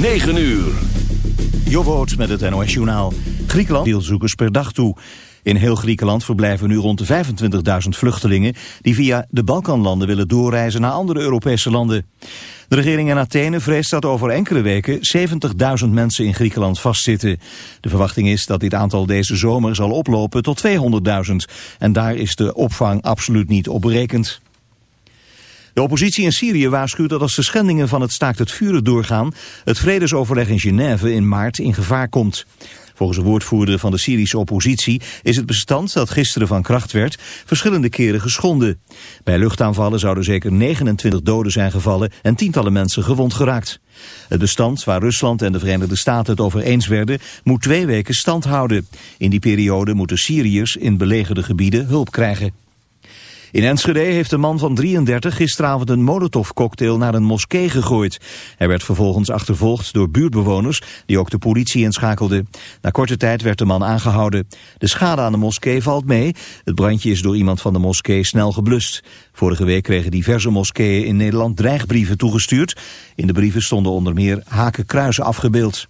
9 uur. Jobboot met het NOS Journaal. Griekenland deelzoekers per dag toe. In heel Griekenland verblijven nu rond de 25.000 vluchtelingen... die via de Balkanlanden willen doorreizen naar andere Europese landen. De regering in Athene vreest dat over enkele weken 70.000 mensen in Griekenland vastzitten. De verwachting is dat dit aantal deze zomer zal oplopen tot 200.000. En daar is de opvang absoluut niet op berekend. De oppositie in Syrië waarschuwt dat als de schendingen van het staakt het vuren doorgaan... het vredesoverleg in Genève in maart in gevaar komt. Volgens de woordvoerder van de Syrische oppositie is het bestand dat gisteren van kracht werd verschillende keren geschonden. Bij luchtaanvallen zouden zeker 29 doden zijn gevallen en tientallen mensen gewond geraakt. Het bestand waar Rusland en de Verenigde Staten het over eens werden moet twee weken stand houden. In die periode moeten Syriërs in belegerde gebieden hulp krijgen. In Enschede heeft een man van 33 gisteravond een molotovcocktail naar een moskee gegooid. Hij werd vervolgens achtervolgd door buurtbewoners die ook de politie inschakelden. Na korte tijd werd de man aangehouden. De schade aan de moskee valt mee. Het brandje is door iemand van de moskee snel geblust. Vorige week kregen diverse moskeeën in Nederland dreigbrieven toegestuurd. In de brieven stonden onder meer hakenkruisen afgebeeld.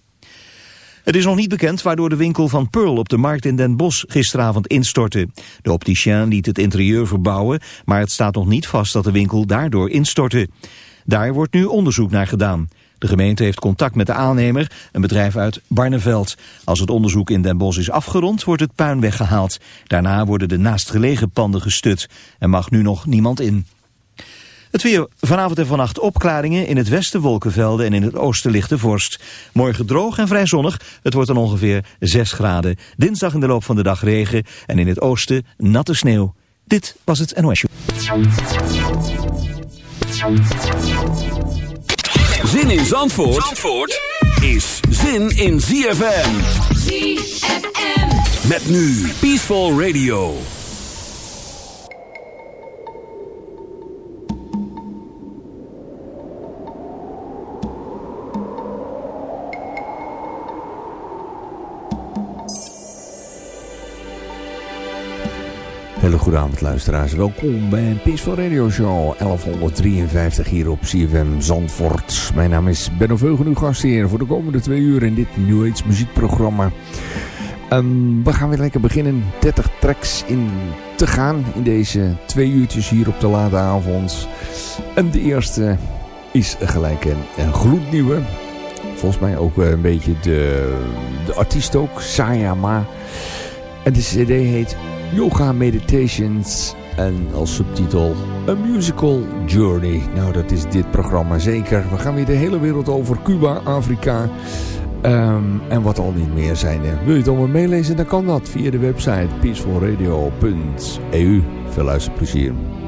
Het is nog niet bekend waardoor de winkel van Pearl op de markt in Den Bosch gisteravond instortte. De opticien liet het interieur verbouwen, maar het staat nog niet vast dat de winkel daardoor instortte. Daar wordt nu onderzoek naar gedaan. De gemeente heeft contact met de aannemer, een bedrijf uit Barneveld. Als het onderzoek in Den Bosch is afgerond, wordt het puin weggehaald. Daarna worden de naastgelegen panden gestut. Er mag nu nog niemand in. Het weer vanavond en vannacht opklaringen. In het westen wolkenvelden en in het oosten lichte vorst. Morgen droog en vrij zonnig. Het wordt dan ongeveer 6 graden. Dinsdag in de loop van de dag regen. En in het oosten natte sneeuw. Dit was het NOS Zin in Zandvoort, Zandvoort is zin in ZFM. ZFM. Met nu Peaceful Radio. Hele goede avond luisteraars. Welkom bij Peaceful Radio Show 1153 hier op CFM Zandvoort. Mijn naam is Benno Veugen, uw gastheer voor de komende twee uur in dit New Age muziekprogramma. Um, we gaan weer lekker beginnen 30 tracks in te gaan in deze twee uurtjes hier op de late avond. En de eerste is gelijk een, een gloednieuwe. Volgens mij ook een beetje de, de artiest ook, Sayama. En de cd heet Yoga Meditations en als subtitel A Musical Journey. Nou, dat is dit programma zeker. We gaan weer de hele wereld over Cuba, Afrika um, en wat al niet meer zijn. Wil je het allemaal meelezen, dan kan dat via de website peacefulradio.eu. Veel luisterplezier. het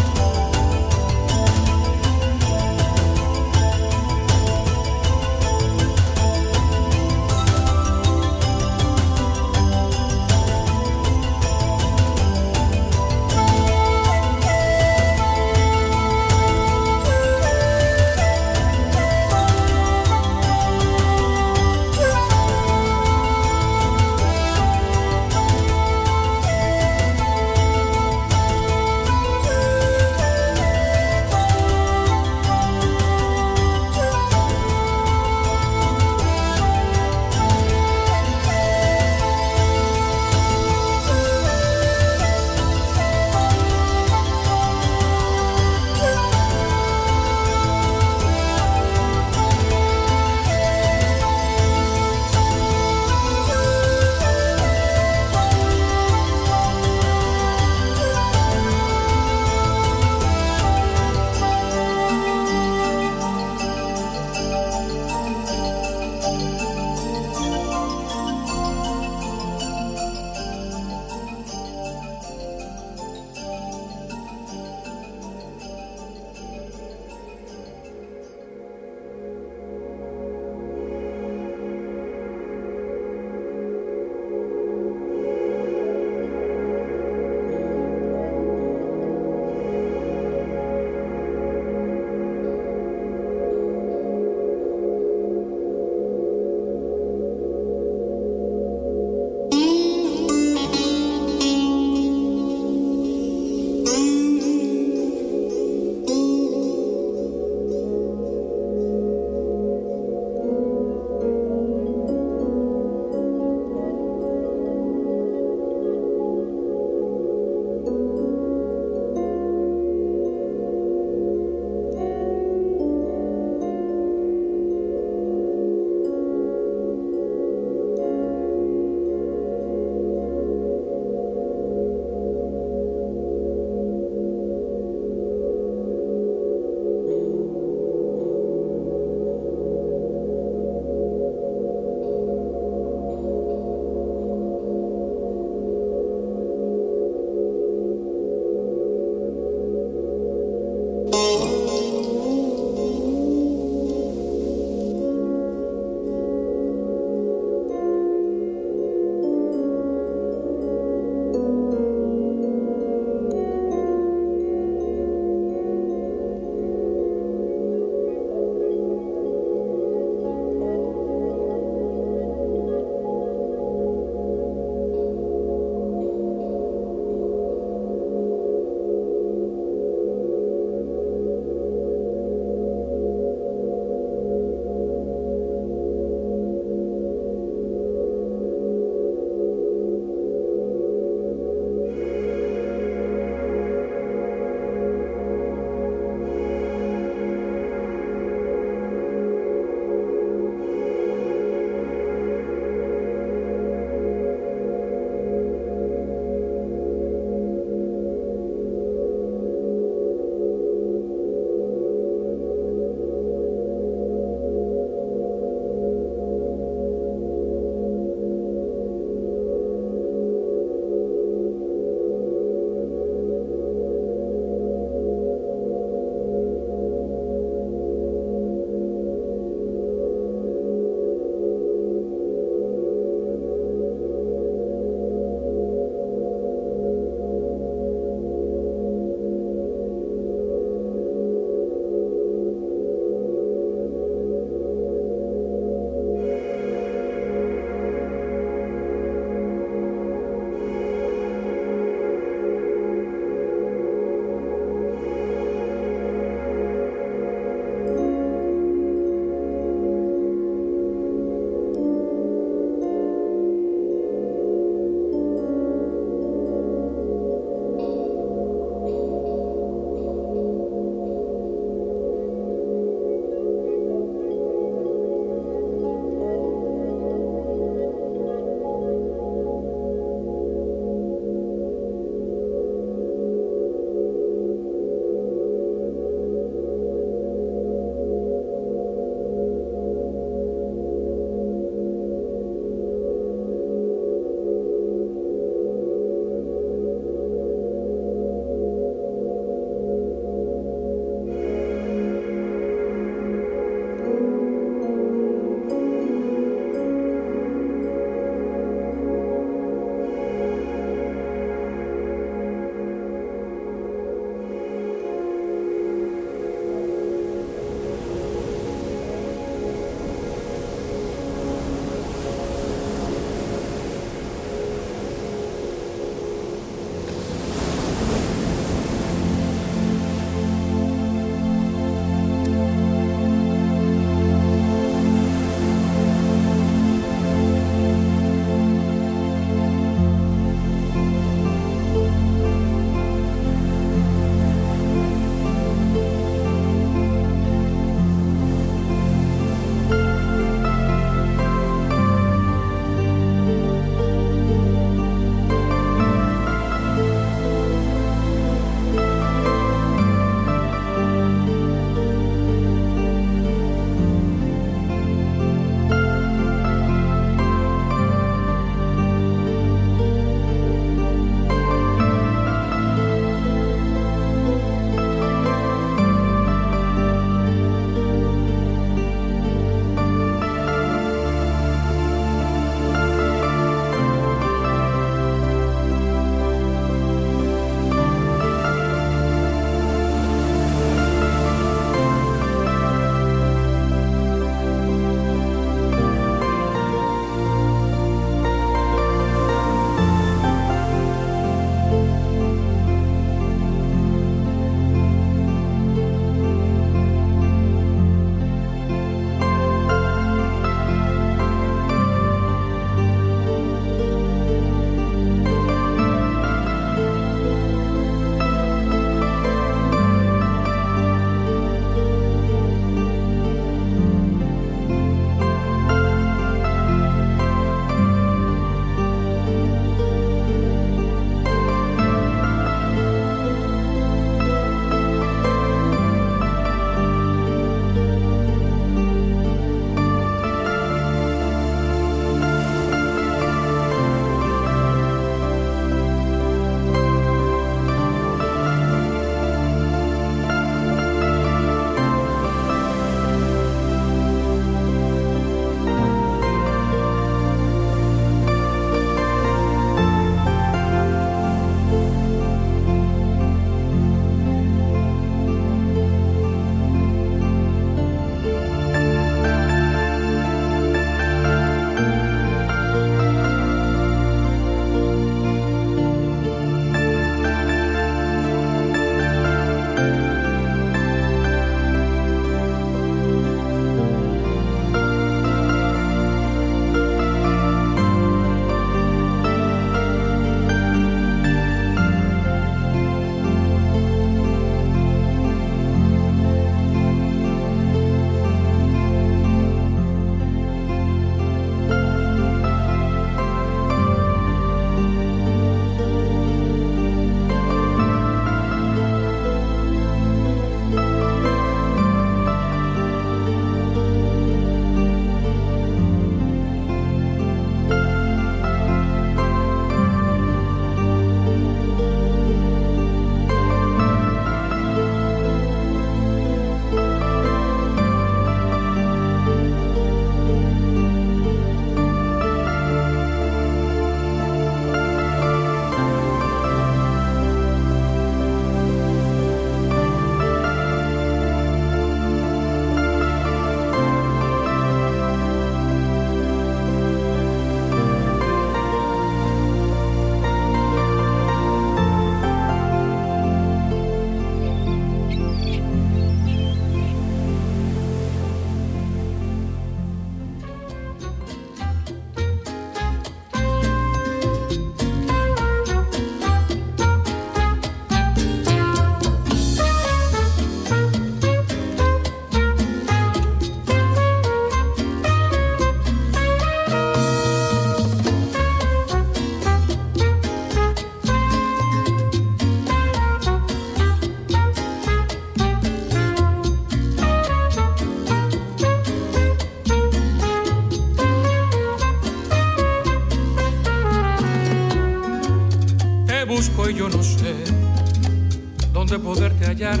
de poderte hallar.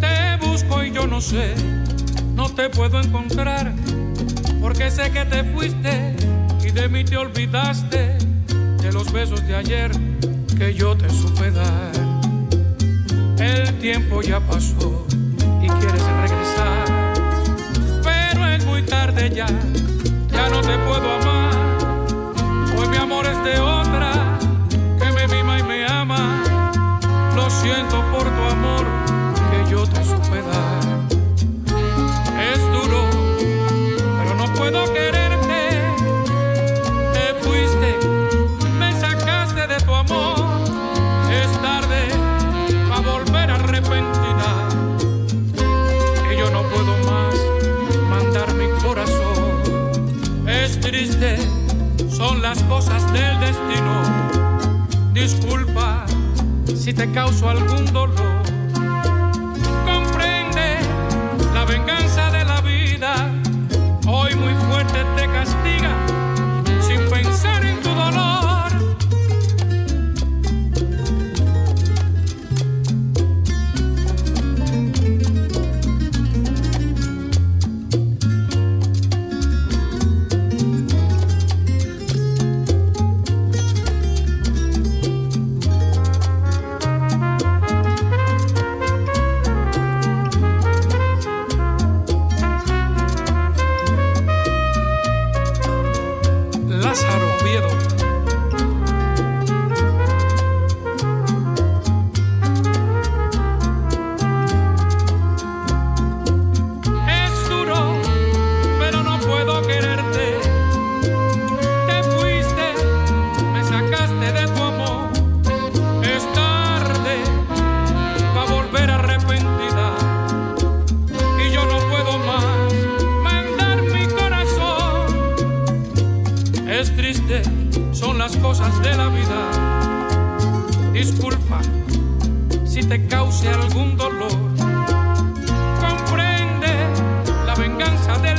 Te busco y yo no sé, no te puedo encontrar, porque sé que te fuiste y de mí te olvidaste, de los besos de ayer que yo te supe dar. El tiempo ya pasó y quieres regresar, pero es muy tarde ya las cosas del destino. Disculpa si te causo algún dolor Disculpa si te cause algún dolor. Comprende la venganza del